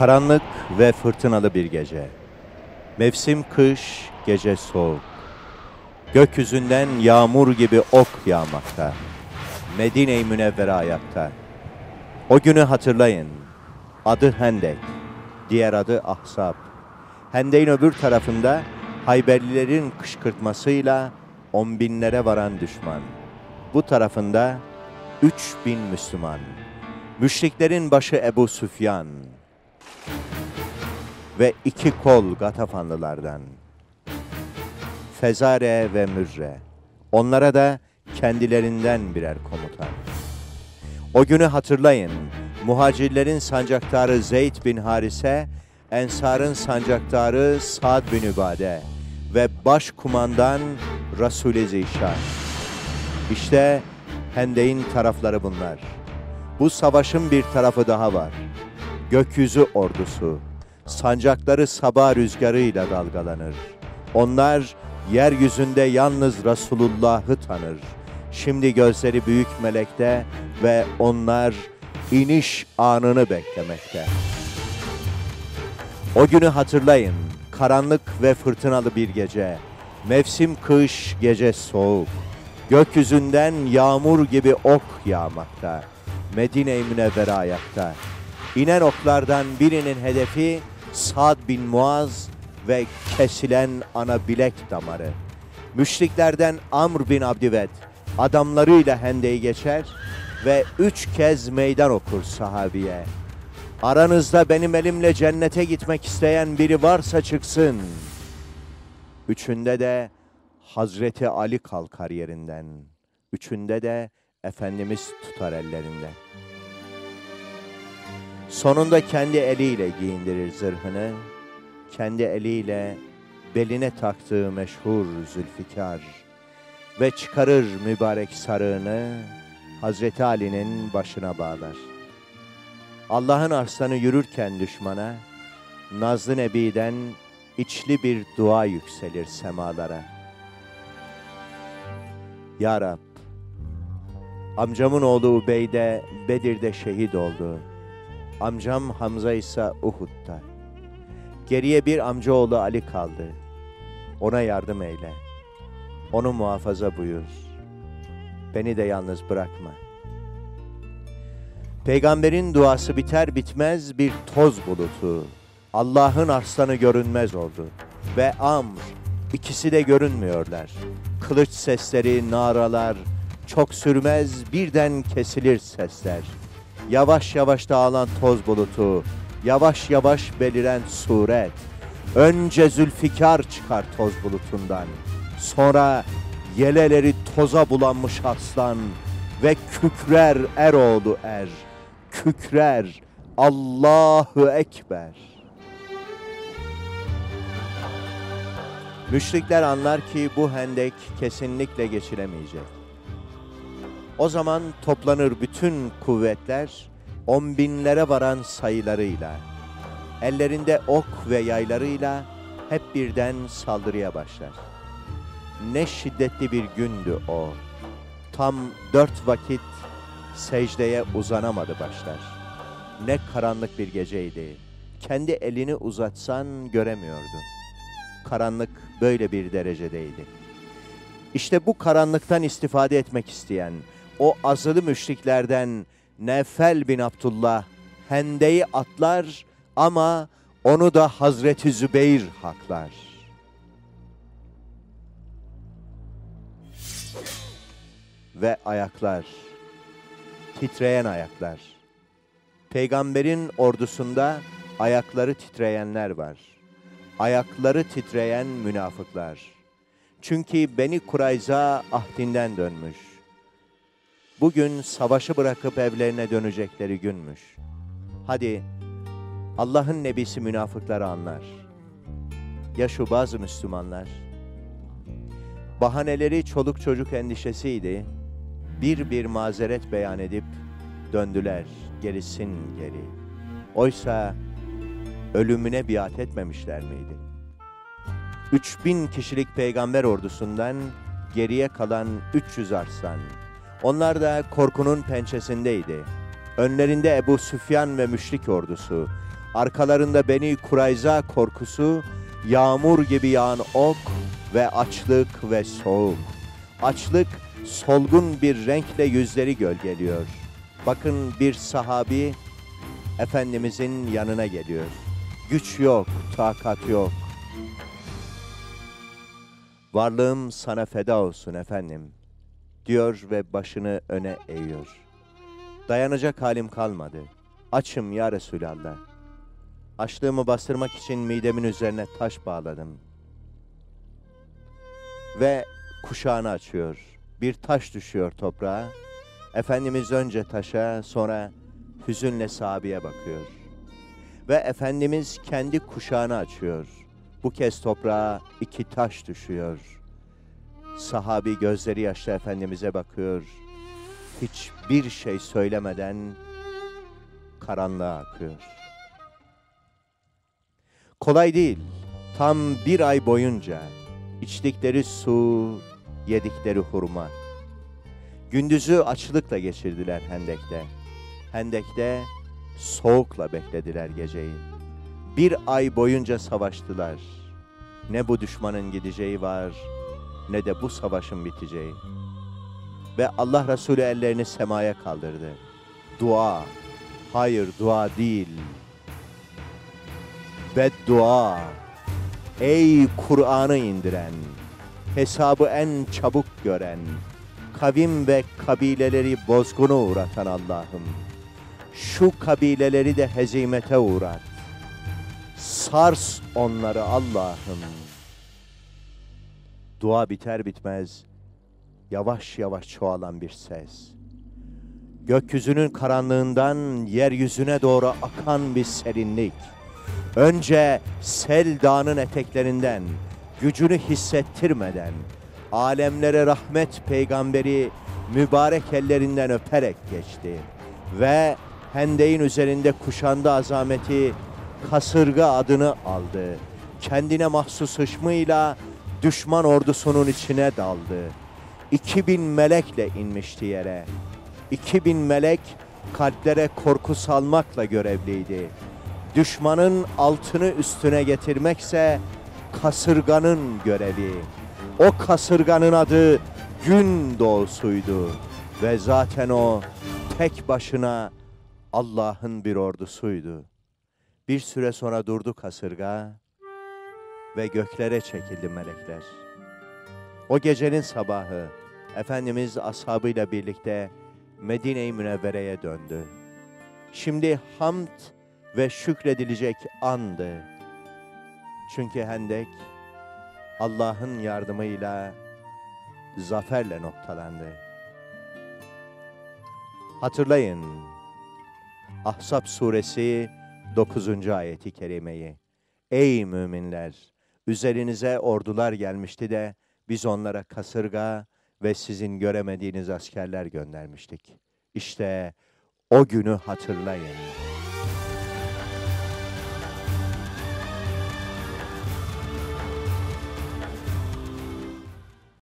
Karanlık ve fırtınalı bir gece. Mevsim kış, gece soğuk. Gökyüzünden yağmur gibi ok yağmakta. Medine-i Münevvere ayakta. O günü hatırlayın. Adı Hendek, diğer adı Ahzab. Hendek'in öbür tarafında Hayberlilerin kışkırtmasıyla on binlere varan düşman. Bu tarafında üç bin Müslüman. Müşriklerin başı Ebu Süfyan ve iki kol Gatafanlılardan. Fezare ve Mürre. Onlara da kendilerinden birer komutan. O günü hatırlayın. Muhacirlerin sancaktarı Zeyd bin Harise, Ensar'ın sancaktarı Sa'd bin Übade ve başkumandan Resul-i Zişan. İşte Hendek'in tarafları bunlar. Bu savaşın bir tarafı daha var. Gökyüzü ordusu, sancakları sabah rüzgarıyla dalgalanır. Onlar yeryüzünde yalnız Resulullah'ı tanır. Şimdi gözleri büyük melekte ve onlar iniş anını beklemekte. O günü hatırlayın. Karanlık ve fırtınalı bir gece. Mevsim kış, gece soğuk. Gökyüzünden yağmur gibi ok yağmakta. Medine-i Münevvere ayakta. İnen oklardan birinin hedefi Sad bin Muaz ve kesilen ana bilek damarı. Müşriklerden Amr bin Abdüved adamlarıyla hendeyi geçer ve üç kez meydan okur sahabiye. Aranızda benim elimle cennete gitmek isteyen biri varsa çıksın. Üçünde de Hazreti Ali kalkar yerinden. Üçünde de Efendimiz tutar ellerinden. Sonunda kendi eliyle giyindirir zırhını. Kendi eliyle beline taktığı meşhur Zülfikar ve çıkarır mübarek sarığını Hazreti Ali'nin başına bağlar. Allah'ın arslanı yürürken düşmana, Nazlı Nebi'den içli bir dua yükselir semalara. Ya Rab, amcamın oğlu Ubeyde Bedir'de şehit oldu. Amcam Hamza ise Uhud'da. Geriye bir amcaoğlu Ali kaldı. Ona yardım eyle. Onu muhafaza buyur. Beni de yalnız bırakma. Peygamberin duası biter bitmez bir toz bulutu. Allah'ın arslanı görünmez oldu. Ve Amr ikisi de görünmüyorlar. Kılıç sesleri, naralar çok sürmez birden kesilir sesler. Yavaş yavaş dağılan toz bulutu, yavaş yavaş beliren suret. Önce Zülfikar çıkar toz bulutundan. Sonra yeleleri toza bulanmış aslan ve kükrer Eroğlu er. Kükrer Allahu Ekber. Müşrikler anlar ki bu hendek kesinlikle geçilemeyecek. O zaman toplanır bütün kuvvetler on binlere varan sayılarıyla, ellerinde ok ve yaylarıyla hep birden saldırıya başlar. Ne şiddetli bir gündü o. Tam dört vakit secdeye uzanamadı başlar. Ne karanlık bir geceydi. Kendi elini uzatsan göremiyordu. Karanlık böyle bir derecedeydi. İşte bu karanlıktan istifade etmek isteyen o azılı müşriklerden Nefel bin Abdullah hendeyi atlar ama onu da Hazreti Zübeyir haklar. Ve ayaklar, titreyen ayaklar. Peygamberin ordusunda ayakları titreyenler var. Ayakları titreyen münafıklar. Çünkü Beni Kurayza ahdinden dönmüş. Bugün savaşı bırakıp evlerine dönecekleri günmüş. Hadi Allah'ın nebisi münafıkları anlar. Ya şu bazı Müslümanlar? Bahaneleri çoluk çocuk endişesiydi. Bir bir mazeret beyan edip döndüler gerisin geri. Oysa ölümüne biat etmemişler miydi? 3000 kişilik peygamber ordusundan geriye kalan 300 arslan. Onlar da korkunun pençesindeydi. Önlerinde Ebu Süfyan ve müşrik ordusu. Arkalarında Beni Kurayza korkusu, yağmur gibi yağan ok ve açlık ve soğuk. Açlık solgun bir renkle yüzleri gölgeliyor. Bakın bir sahabi Efendimizin yanına geliyor. Güç yok, takat yok. Varlığım sana feda olsun efendim, diyor ve başını öne eğiyor. Dayanacak halim kalmadı. Açım ya Resulallah. Açlığımı bastırmak için midemin üzerine taş bağladım. Ve kuşağını açıyor. Bir taş düşüyor toprağa. Efendimiz önce taşa sonra hüzünle sahabeye bakıyor. Ve Efendimiz kendi kuşağını açıyor. Bu kez toprağa iki taş düşüyor. Sahabi gözleri yaşlı Efendimiz'e bakıyor. Hiçbir şey söylemeden karanlığa akıyor. Kolay değil. Tam bir ay boyunca içtikleri su, yedikleri hurma. Gündüzü açlıkla geçirdiler Hendek'te. Hendek'te soğukla beklediler geceyi. Bir ay boyunca savaştılar. Ne bu düşmanın gideceği var, ne de bu savaşın biteceği. Ve Allah Resulü ellerini semaya kaldırdı. Dua, hayır dua değil. Beddua, ey Kur'an'ı indiren, hesabı en çabuk gören, kavim ve kabileleri bozguna uğratan Allah'ım. Şu kabileleri de hezimete uğrat. Sars onları Allah'ım. Dua biter bitmez yavaş yavaş çoğalan bir ses. Gökyüzünün karanlığından yeryüzüne doğru akan bir serinlik. Önce sel dağının eteklerinden gücünü hissettirmeden alemlere rahmet peygamberi mübarek ellerinden öperek geçti. Ve hendeyin üzerinde kuşandı azameti kasırga adını aldı. Kendine mahsus hışmıyla düşman ordusunun içine daldı. 2000 melekle inmişti yere. 2000 melek kalplere korku salmakla görevliydi. Düşmanın altını üstüne getirmekse kasırganın görevi. O kasırganın adı gün doğusuydu ve zaten o tek başına Allah'ın bir ordusuydu. Bir süre sonra durdu kasırga ve göklere çekildi melekler. O gecenin sabahı Efendimiz ashabıyla birlikte Medine-i Münevvere'ye döndü. Şimdi hamd ve şükredilecek andı. Çünkü Hendek Allah'ın yardımıyla zaferle noktalandı. Hatırlayın Ahzab suresi 9. ayeti kerimeyi. Ey müminler! Üzerinize ordular gelmişti de biz onlara kasırga ve sizin göremediğiniz askerler göndermiştik. İşte o günü hatırlayın.